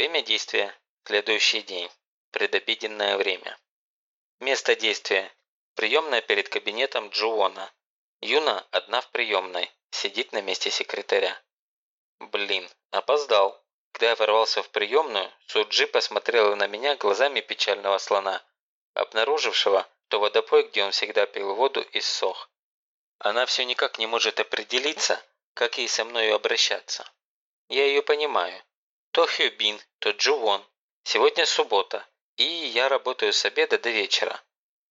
Время действия – следующий день. Предобеденное время. Место действия – приемная перед кабинетом Джуона. Юна одна в приемной, сидит на месте секретаря. Блин, опоздал. Когда я ворвался в приемную, Суджи посмотрела на меня глазами печального слона, обнаружившего, что водопой, где он всегда пил воду, иссох. Она все никак не может определиться, как ей со мною обращаться. Я ее понимаю. То Хюбин, то Джувон. Сегодня суббота, и я работаю с обеда до вечера.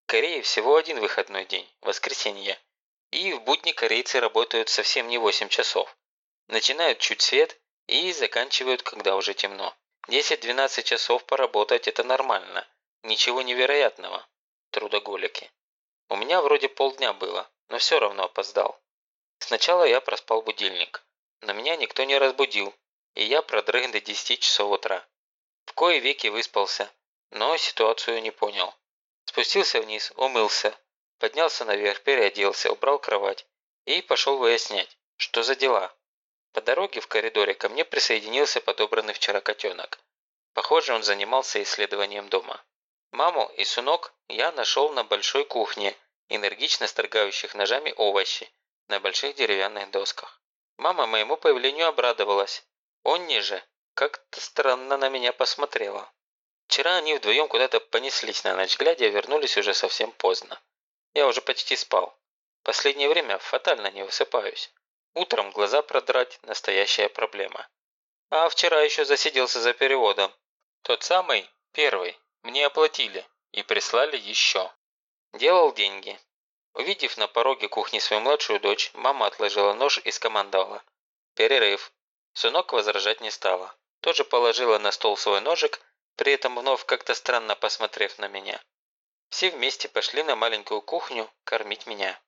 В Корее всего один выходной день – воскресенье. И в будни корейцы работают совсем не 8 часов. Начинают чуть свет и заканчивают, когда уже темно. 10-12 часов поработать – это нормально. Ничего невероятного. Трудоголики. У меня вроде полдня было, но все равно опоздал. Сначала я проспал будильник, но меня никто не разбудил, и я продрых до 10 часов утра. В кое веки выспался, но ситуацию не понял. Спустился вниз, умылся, поднялся наверх, переоделся, убрал кровать и пошел выяснять, что за дела. По дороге в коридоре ко мне присоединился подобранный вчера котенок. Похоже, он занимался исследованием дома. Маму и сынок я нашел на большой кухне – энергично стргающих ножами овощи на больших деревянных досках. Мама моему появлению обрадовалась. Он ниже, как-то странно на меня посмотрела. Вчера они вдвоем куда-то понеслись на ночь глядя вернулись уже совсем поздно. Я уже почти спал. Последнее время фатально не высыпаюсь. Утром глаза продрать – настоящая проблема. А вчера еще засиделся за переводом. Тот самый, первый, мне оплатили и прислали еще. Делал деньги. Увидев на пороге кухни свою младшую дочь, мама отложила нож и скомандовала. «Перерыв». Сынок возражать не стала. Тоже положила на стол свой ножик, при этом вновь как-то странно посмотрев на меня. Все вместе пошли на маленькую кухню кормить меня.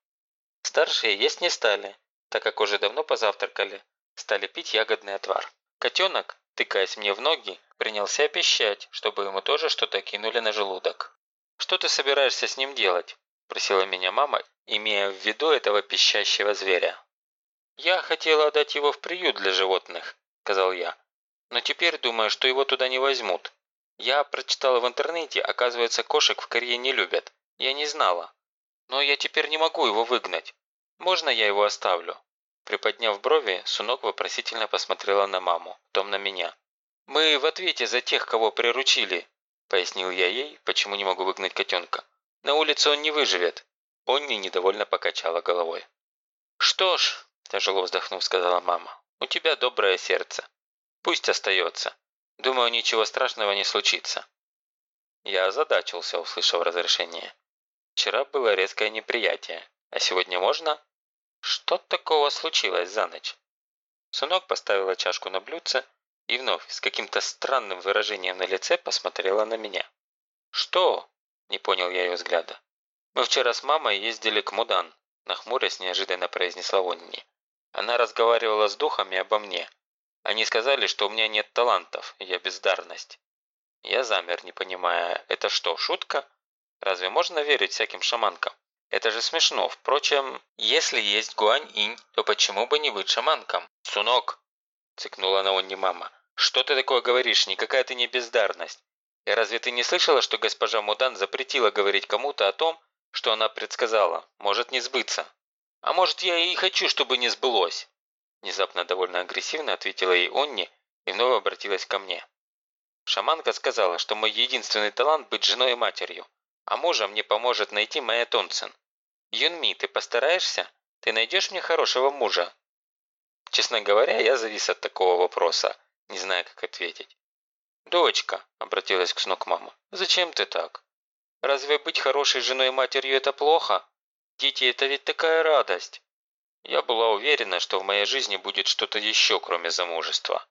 Старшие есть не стали, так как уже давно позавтракали, стали пить ягодный отвар. Котенок, тыкаясь мне в ноги, принялся пищать, чтобы ему тоже что-то кинули на желудок. «Что ты собираешься с ним делать?» – просила меня мама, имея в виду этого пищащего зверя. «Я хотела отдать его в приют для животных», – сказал я. «Но теперь думаю, что его туда не возьмут. Я прочитала в интернете, оказывается, кошек в Корее не любят. Я не знала. Но я теперь не могу его выгнать. Можно я его оставлю?» Приподняв брови, Сунок вопросительно посмотрела на маму, потом на меня. «Мы в ответе за тех, кого приручили», Пояснил я ей, почему не могу выгнать котенка. На улице он не выживет. Онни недовольно покачала головой. «Что ж», – тяжело вздохнув, сказала мама, – «у тебя доброе сердце. Пусть остается. Думаю, ничего страшного не случится». Я озадачился, услышав разрешение. Вчера было резкое неприятие, а сегодня можно? Что такого случилось за ночь? Сунок поставила чашку на блюдце и вновь с каким-то странным выражением на лице посмотрела на меня. «Что?» – не понял я ее взгляда. «Мы вчера с мамой ездили к Мудан», – нахмурясь неожиданно произнесла Онни. Она разговаривала с духами обо мне. Они сказали, что у меня нет талантов, я бездарность. Я замер, не понимая, это что, шутка? Разве можно верить всяким шаманкам? Это же смешно. Впрочем, если есть гуань-инь, то почему бы не быть шаманком? Сунок, цикнула на Онни мама. «Что ты такое говоришь? Никакая ты не бездарность. И разве ты не слышала, что госпожа Мудан запретила говорить кому-то о том, что она предсказала? Может не сбыться. А может я и хочу, чтобы не сбылось?» Внезапно довольно агрессивно ответила ей Онни и вновь обратилась ко мне. Шаманка сказала, что мой единственный талант быть женой и матерью, а мужа мне поможет найти моя Тонцин. Юнми, ты постараешься? Ты найдешь мне хорошего мужа?» Честно говоря, я завис от такого вопроса, не зная, как ответить. «Дочка», – обратилась к снок мама, – «зачем ты так? Разве быть хорошей женой и матерью – это плохо? Дети – это ведь такая радость». Я была уверена, что в моей жизни будет что-то еще, кроме замужества.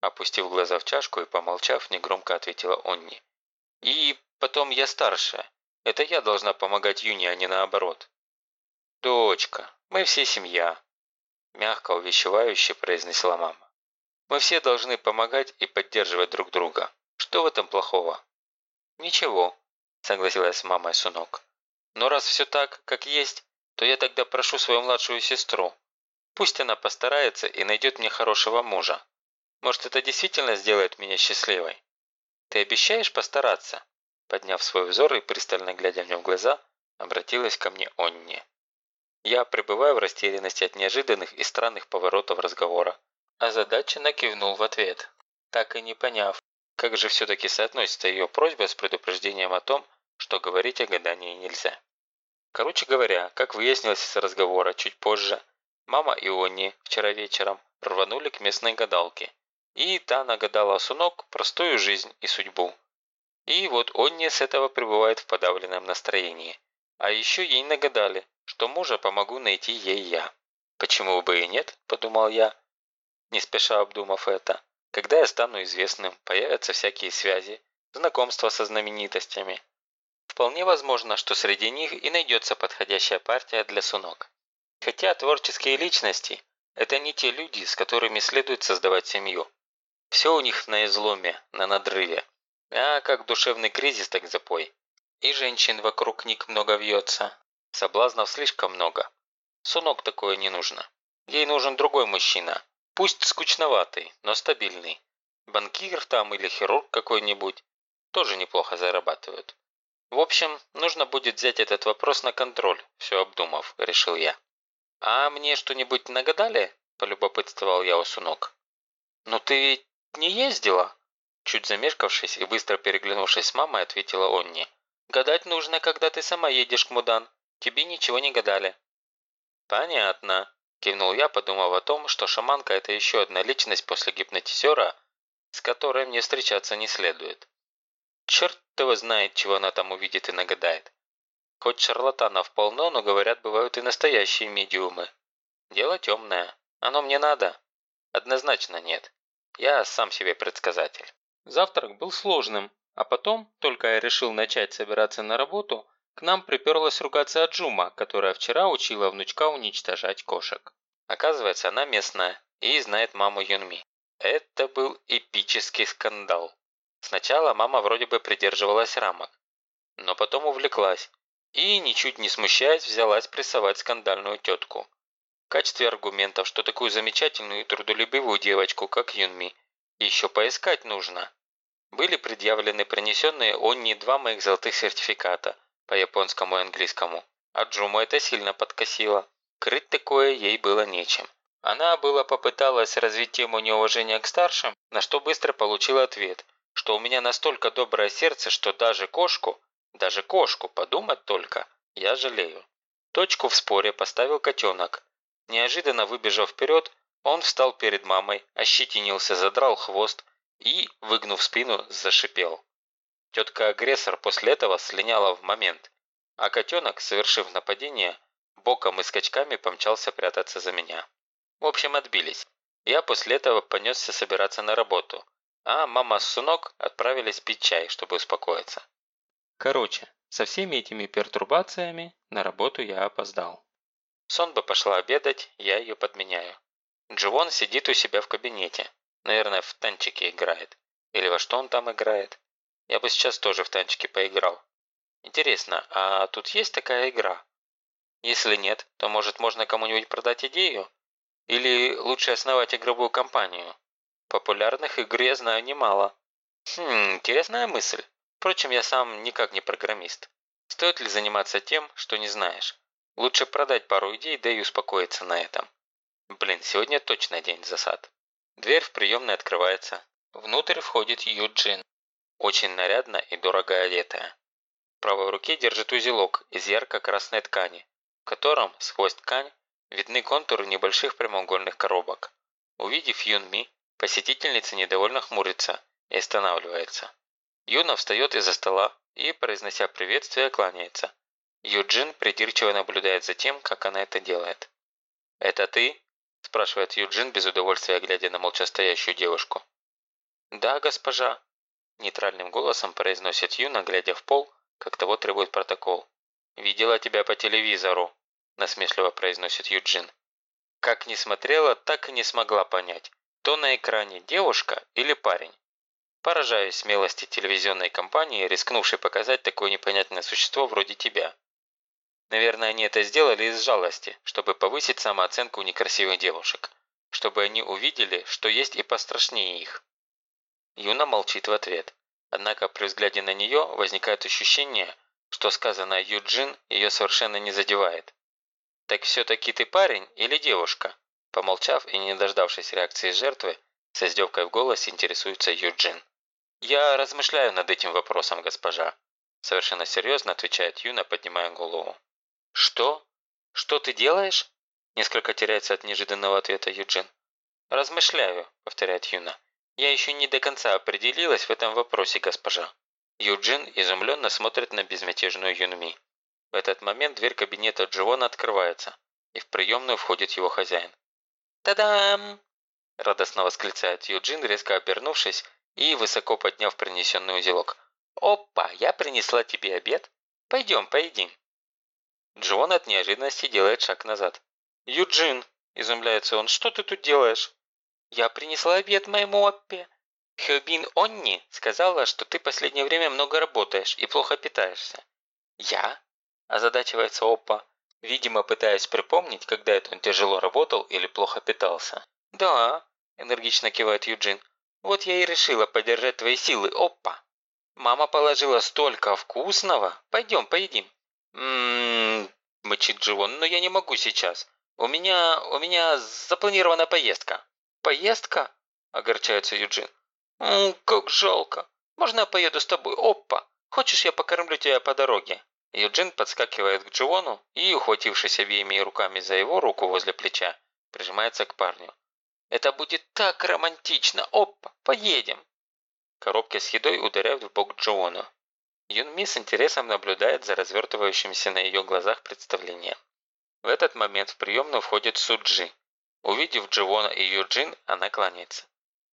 Опустив глаза в чашку и помолчав, негромко ответила Онни. «И потом я старшая. Это я должна помогать Юне, а не наоборот». «Дочка, мы все семья», – мягко увещевающе произнесла мама. Мы все должны помогать и поддерживать друг друга. Что в этом плохого? Ничего, согласилась с мамой Сунок. Но раз все так, как есть, то я тогда прошу свою младшую сестру. Пусть она постарается и найдет мне хорошего мужа. Может, это действительно сделает меня счастливой? Ты обещаешь постараться?» Подняв свой взор и пристально глядя мне в глаза, обратилась ко мне Онни. Я пребываю в растерянности от неожиданных и странных поворотов разговора. Озадаченно кивнул в ответ, так и не поняв, как же все-таки соотносится ее просьба с предупреждением о том, что говорить о гадании нельзя. Короче говоря, как выяснилось из разговора чуть позже, мама и Онни вчера вечером рванули к местной гадалке. И та нагадала Сунок простую жизнь и судьбу. И вот Онни с этого пребывает в подавленном настроении. А еще ей нагадали, что мужа помогу найти ей я. Почему бы и нет, подумал я, не спеша обдумав это. Когда я стану известным, появятся всякие связи, знакомства со знаменитостями. Вполне возможно, что среди них и найдется подходящая партия для Сунок. Хотя творческие личности – это не те люди, с которыми следует создавать семью. Все у них на изломе, на надрыве. А как душевный кризис, так запой. И женщин вокруг них много вьется. Соблазнов слишком много. Сунок такое не нужно. Ей нужен другой мужчина. Пусть скучноватый, но стабильный. Банкир там или хирург какой-нибудь. Тоже неплохо зарабатывают. В общем, нужно будет взять этот вопрос на контроль, все обдумав, решил я. «А мне что-нибудь нагадали?» – полюбопытствовал я у Сунок. «Ну ты не ездила?» Чуть замешкавшись и быстро переглянувшись с мамой, ответила Онни. «Гадать нужно, когда ты сама едешь к Мудан. Тебе ничего не гадали». «Понятно», – кивнул я, подумав о том, что шаманка – это еще одна личность после гипнотизера, с которой мне встречаться не следует. Черт его знает, чего она там увидит и нагадает. Хоть шарлатанов полно, но, говорят, бывают и настоящие медиумы. Дело темное. Оно мне надо? Однозначно нет. Я сам себе предсказатель. Завтрак был сложным, а потом, только я решил начать собираться на работу, к нам приперлась ругаться Аджума, которая вчера учила внучка уничтожать кошек. Оказывается, она местная и знает маму Юнми. Это был эпический скандал. Сначала мама вроде бы придерживалась рамок, но потом увлеклась и, ничуть не смущаясь, взялась прессовать скандальную тетку. В качестве аргументов, что такую замечательную и трудолюбивую девочку, как Юнми, еще поискать нужно. Были предъявлены принесенные Онни два моих золотых сертификата по японскому и английскому. А Джуму это сильно подкосило. Крыть такое ей было нечем. Она было попыталась развить тему неуважения к старшим, на что быстро получила ответ – что у меня настолько доброе сердце, что даже кошку, даже кошку, подумать только, я жалею. Точку в споре поставил котенок. Неожиданно выбежав вперед, он встал перед мамой, ощетинился, задрал хвост и, выгнув спину, зашипел. Тетка-агрессор после этого слиняла в момент, а котенок, совершив нападение, боком и скачками помчался прятаться за меня. В общем, отбились. Я после этого понесся собираться на работу – а мама с Сунок отправились пить чай, чтобы успокоиться. Короче, со всеми этими пертурбациями на работу я опоздал. Сонба пошла обедать, я ее подменяю. Дживон сидит у себя в кабинете. Наверное, в танчике играет. Или во что он там играет. Я бы сейчас тоже в танчике поиграл. Интересно, а тут есть такая игра? Если нет, то может можно кому-нибудь продать идею? Или лучше основать игровую компанию? Популярных игр я знаю немало. Хм, интересная мысль. Впрочем, я сам никак не программист. Стоит ли заниматься тем, что не знаешь? Лучше продать пару идей, да и успокоиться на этом. Блин, сегодня точно день засад. Дверь в приемной открывается. Внутрь входит Юджин. Очень нарядно и дорого одетая. В правой руке держит узелок из ярко-красной ткани, в котором, сквозь ткань, видны контуры небольших прямоугольных коробок. Увидев Юнми, Посетительница недовольно хмурится и останавливается. Юна встает из-за стола и, произнося приветствие, кланяется. Юджин придирчиво наблюдает за тем, как она это делает. «Это ты?» – спрашивает Юджин без удовольствия, глядя на молча стоящую девушку. «Да, госпожа», – нейтральным голосом произносит Юна, глядя в пол, как того требует протокол. «Видела тебя по телевизору», – насмешливо произносит Юджин. Как не смотрела, так и не смогла понять, кто на экране, девушка или парень? Поражаюсь смелости телевизионной компании, рискнувшей показать такое непонятное существо вроде тебя. Наверное, они это сделали из жалости, чтобы повысить самооценку некрасивых девушек. чтобы они увидели, что есть и пострашнее их. Юна молчит в ответ. Однако при взгляде на нее возникает ощущение, что сказанное Юджин ее совершенно не задевает. «Так все-таки ты парень или девушка?» Помолчав и не дождавшись реакции жертвы, с издевкой в голосе интересуется Юджин. «Я размышляю над этим вопросом, госпожа», совершенно серьезно отвечает Юна, поднимая голову. «Что? Что ты делаешь?» Несколько теряется от неожиданного ответа Юджин. «Размышляю», – повторяет Юна. «Я еще не до конца определилась в этом вопросе, госпожа». Юджин изумленно смотрит на безмятежную Юнми. В этот момент дверь кабинета Дживона открывается, и в приемную входит его хозяин. «Та-дам!» – радостно восклицает Юджин, резко обернувшись и высоко подняв принесенный узелок. «Опа, я принесла тебе обед. Пойдем, поедим». Джон от неожиданности делает шаг назад. «Юджин!» – изумляется он. «Что ты тут делаешь?» «Я принесла обед моему Оппе. Хёбин Онни сказала, что ты последнее время много работаешь и плохо питаешься». «Я?» – озадачивается Оппа, видимо, пытаясь припомнить, когда это он тяжело работал или плохо питался. «Да», – энергично кивает Юджин. «Вот я и решила поддержать твои силы, Оппа». Мама положила столько вкусного. Пойдем, поедим. Ммм, мычит Дживон, но я не могу сейчас. У меня, у меня запланирована поездка. Поездка? Огорчается Юджин. Ммм, как жалко. Можно я поеду с тобой? Опа. Хочешь, я покормлю тебя по дороге? Юджин подскакивает к Дживону и, ухватившись обеими руками за его руку возле плеча, прижимается к парню. «Это будет так романтично! Опа! Поедем!» Коробки с едой ударяют в бок Джоуну. Юнми с интересом наблюдает за развертывающимся на ее глазах представлением. В этот момент в приемную входит Суджи. Увидев Дживона и Юджин, она кланяется.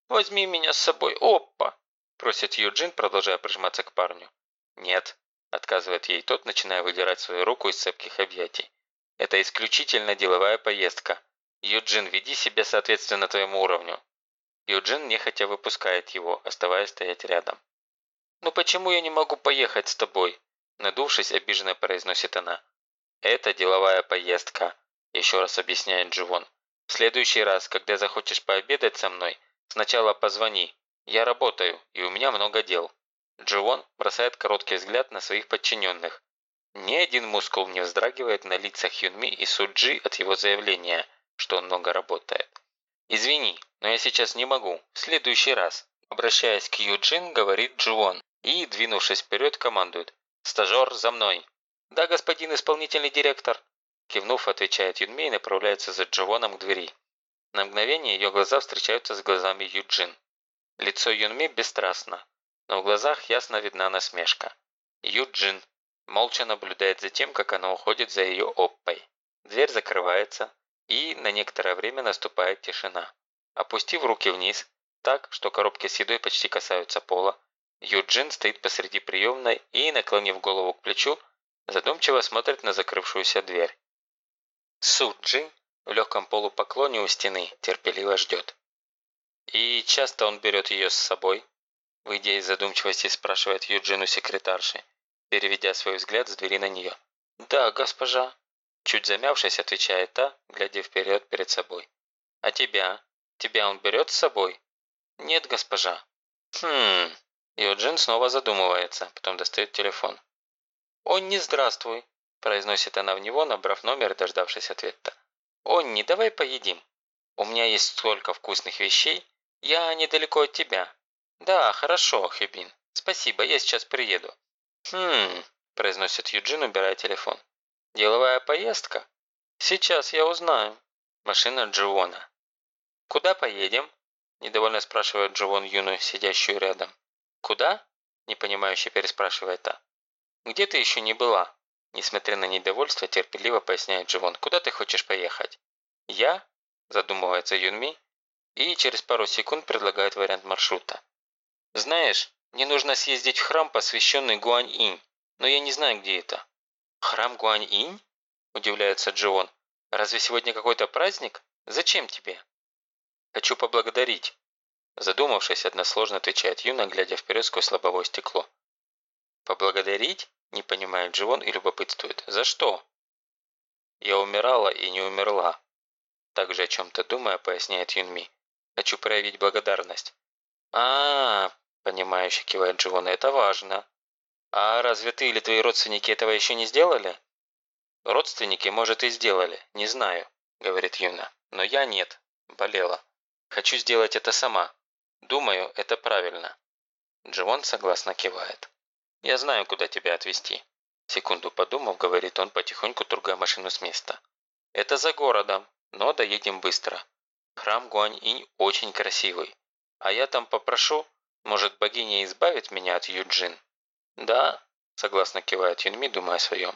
«Возьми меня с собой, опа!» – просит Юджин, продолжая прижиматься к парню. «Нет», – отказывает ей тот, начиная выдирать свою руку из цепких объятий. «Это исключительно деловая поездка. Юджин, веди себя соответственно твоему уровню. Юджин нехотя выпускает его, оставаясь стоять рядом. «Ну почему я не могу поехать с тобой?» Надувшись, обиженно произносит она. «Это деловая поездка», – еще раз объясняет Дживон. «В следующий раз, когда захочешь пообедать со мной, сначала позвони. Я работаю, и у меня много дел». Дживон бросает короткий взгляд на своих подчиненных. Ни один мускул не вздрагивает на лицах Юнми и Суджи от его заявления, что он много работает. «Извини, но я сейчас не могу. В следующий раз». Обращаясь к Юджин, говорит Джуон и, двинувшись вперед, командует. «Стажер, за мной!» «Да, господин исполнительный директор!» Кивнув, отвечает Юнми и направляется за Дживоном к двери. На мгновение ее глаза встречаются с глазами Юджин. Лицо Юнми бесстрастно, но в глазах ясно видна насмешка. Юджин молча наблюдает за тем, как она уходит за ее оппой. Дверь закрывается, и на некоторое время наступает тишина. Опустив руки вниз, так, что коробки с едой почти касаются пола, Юджин стоит посреди приемной и, наклонив голову к плечу, задумчиво смотрит на закрывшуюся дверь. Суджи в легком полупоклоне у стены терпеливо ждет. И часто он берет ее с собой, выйдя из задумчивости, спрашивает Юджину секретарши, переведя свой взгляд с двери на нее. «Да, госпожа», Чуть замявшись, отвечает та, глядя вперед перед собой. «А тебя? Тебя он берет с собой?» «Нет, госпожа». «Хм...» Юджин снова задумывается, потом достает телефон. «Онни, здравствуй», – произносит она в него, набрав номер и дождавшись ответа. «Онни, давай поедим. У меня есть столько вкусных вещей. Я недалеко от тебя». «Да, хорошо, Хюбин. Спасибо, я сейчас приеду». «Хм...» – произносит Юджин, убирая телефон. Деловая поездка? Сейчас я узнаю. Машина Дживона. Куда поедем? Недовольно спрашивает Дживон Юну, сидящую рядом. Куда? Непонимающе переспрашивает та. Где ты еще не была? Несмотря на недовольство, терпеливо поясняет Дживон. Куда ты хочешь поехать? Я? Задумывается Юнми и через пару секунд предлагает вариант маршрута. Знаешь, мне нужно съездить в храм, посвященный Гуань-Инь, но я не знаю, где это. «Храм Гуань-Инь?» – удивляется Джион. «Разве сегодня какой-то праздник? Зачем тебе?» «Хочу поблагодарить», – задумавшись, односложно отвечает Юна, глядя вперед сквозь лобовое стекло. «Поблагодарить?» – не понимает Дживон и любопытствует. «За что?» «Я умирала и не умерла». Также о чем-то думая, поясняет Юнми. Хочу проявить благодарность. а, -а, -а понимающе кивает Дживона, это важно. А разве ты или твои родственники этого еще не сделали? Родственники, может, и сделали, не знаю, говорит Юна. Но я нет, болела. Хочу сделать это сама. Думаю, это правильно. Дживон согласно кивает. Я знаю, куда тебя отвезти. Секунду подумав, говорит он, потихоньку трогая машину с места. Это за городом, но доедем быстро. Храм Гуань-Инь очень красивый. А я там попрошу, может богиня избавит меня от Юджин? Да, согласно кивает Юнми, думая о своем.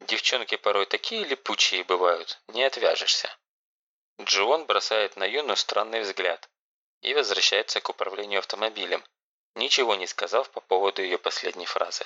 Девчонки порой такие липучие бывают, не отвяжешься. Джион бросает на Юну странный взгляд и возвращается к управлению автомобилем, ничего не сказав по поводу ее последней фразы.